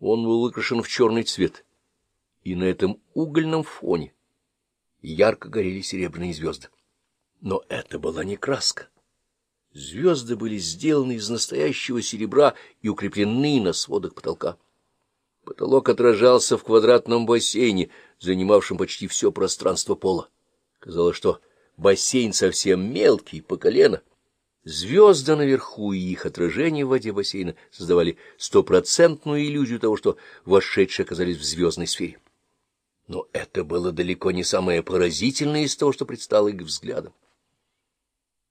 Он был выкрашен в черный цвет, и на этом угольном фоне ярко горели серебряные звезды. Но это была не краска. Звезды были сделаны из настоящего серебра и укреплены на сводах потолка. Потолок отражался в квадратном бассейне, занимавшем почти все пространство пола. Казалось, что бассейн совсем мелкий, по колено. Звезды наверху и их отражение в воде бассейна создавали стопроцентную иллюзию того, что вошедшие оказались в звездной сфере. Но это было далеко не самое поразительное из того, что предстало их взглядом.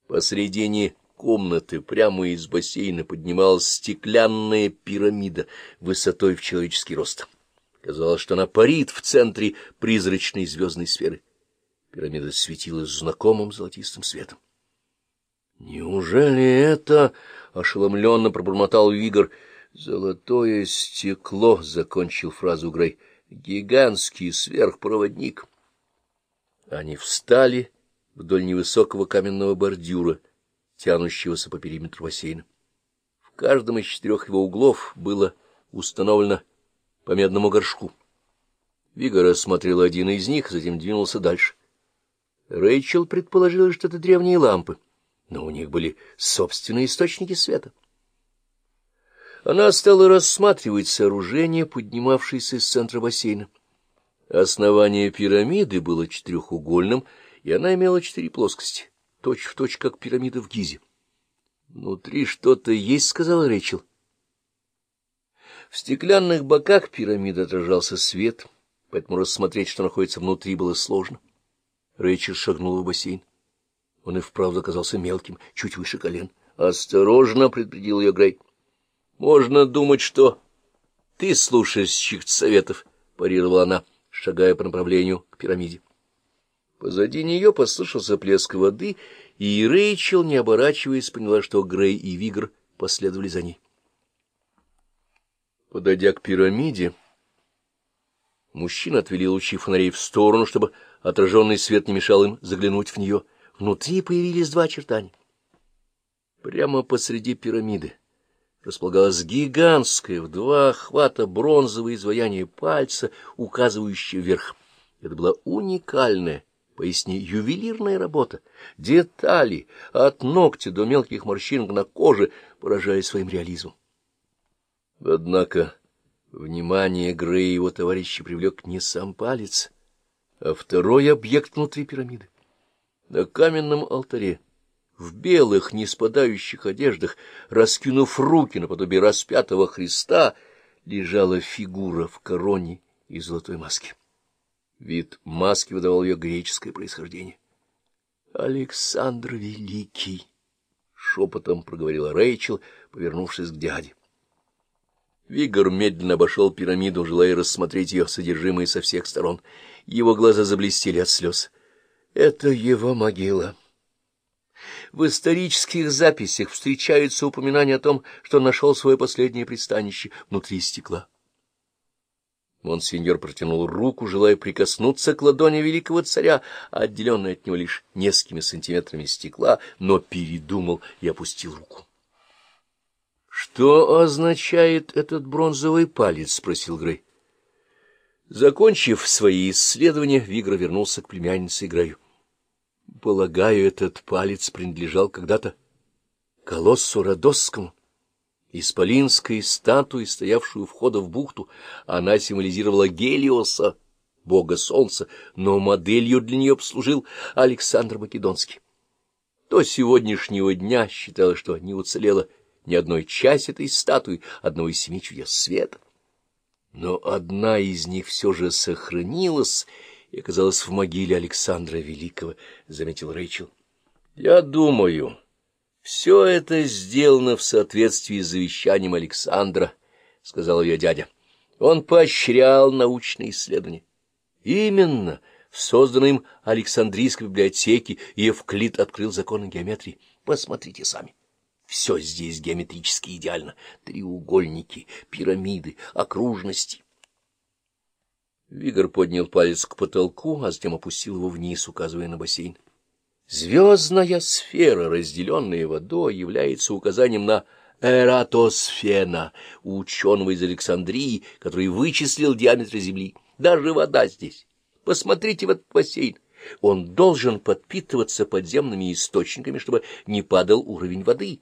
Посредине комнаты прямо из бассейна поднималась стеклянная пирамида высотой в человеческий рост. Казалось, что она парит в центре призрачной звездной сферы. Пирамида светилась знакомым золотистым светом. «Неужели это...» — ошеломленно пробормотал Вигор. «Золотое стекло», — закончил фразу Грей. «Гигантский сверхпроводник». Они встали вдоль невысокого каменного бордюра, тянущегося по периметру бассейна. В каждом из четырех его углов было установлено по медному горшку. Вигор осмотрел один из них, затем двинулся дальше. Рэйчел предположила, что это древние лампы, но у них были собственные источники света. Она стала рассматривать сооружение, поднимавшееся из центра бассейна. Основание пирамиды было четырехугольным, и она имела четыре плоскости точь-в-точь, точь, как пирамида в Гизе. — Внутри что-то есть, — сказала Рэйчел. В стеклянных боках пирамиды отражался свет, поэтому рассмотреть, что находится внутри, было сложно. Рэйчел шагнула в бассейн. Он и вправду оказался мелким, чуть выше колен. — Осторожно, — предупредил ее Грей. — Можно думать, что ты слушаешь чьих-то советов, — парировала она, шагая по направлению к пирамиде. Позади нее послышался плеск воды, и Рэйчел, не оборачиваясь, поняла, что Грей и Вигр последовали за ней. Подойдя к пирамиде, мужчина отвели лучи фонарей в сторону, чтобы отраженный свет не мешал им заглянуть в нее. Внутри появились два очертания. Прямо посреди пирамиды располагалось гигантское в два охвата бронзовое изваяние пальца, указывающее вверх. Это была уникальная поясни, ювелирная работа, детали от ногтя до мелких морщинок на коже поражали своим реализмом. Однако внимание Грея и его товарища привлек не сам палец, а второй объект внутри пирамиды. На каменном алтаре, в белых, не спадающих одеждах, раскинув руки наподобие распятого Христа, лежала фигура в короне и золотой маске. Вид маски выдавал ее греческое происхождение. — Александр Великий! — шепотом проговорила Рэйчел, повернувшись к дяде. Вигор медленно обошел пирамиду, желая рассмотреть ее содержимое со всех сторон. Его глаза заблестели от слез. — Это его могила. В исторических записях встречаются упоминания о том, что он нашел свое последнее пристанище внутри стекла. Монсеньор протянул руку, желая прикоснуться к ладони великого царя, отделенной от него лишь несколькими сантиметрами стекла, но передумал и опустил руку. — Что означает этот бронзовый палец? — спросил Грей. Закончив свои исследования, Вигра вернулся к племяннице Грею. — Полагаю, этот палец принадлежал когда-то колоссу Родосскому. Исполинской статуей, стоявшую у входа в бухту, она символизировала Гелиоса, бога солнца, но моделью для нее послужил Александр Македонский. До сегодняшнего дня считалось, что не уцелела ни одной части этой статуи, одного из семи чудес света. Но одна из них все же сохранилась и оказалась в могиле Александра Великого, — заметил Рэйчел. — Я думаю... Все это сделано в соответствии с завещанием Александра, — сказал ее дядя. Он поощрял научные исследования. Именно в созданной им Александрийской библиотеке Евклид открыл законы геометрии. Посмотрите сами. Все здесь геометрически идеально. Треугольники, пирамиды, окружности. Вигор поднял палец к потолку, а затем опустил его вниз, указывая на бассейн. Звездная сфера, разделенная водой, является указанием на Эратосфена, ученого из Александрии, который вычислил диаметр Земли. Даже вода здесь. Посмотрите в этот бассейн. Он должен подпитываться подземными источниками, чтобы не падал уровень воды.